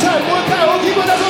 看，我看，我听过他说。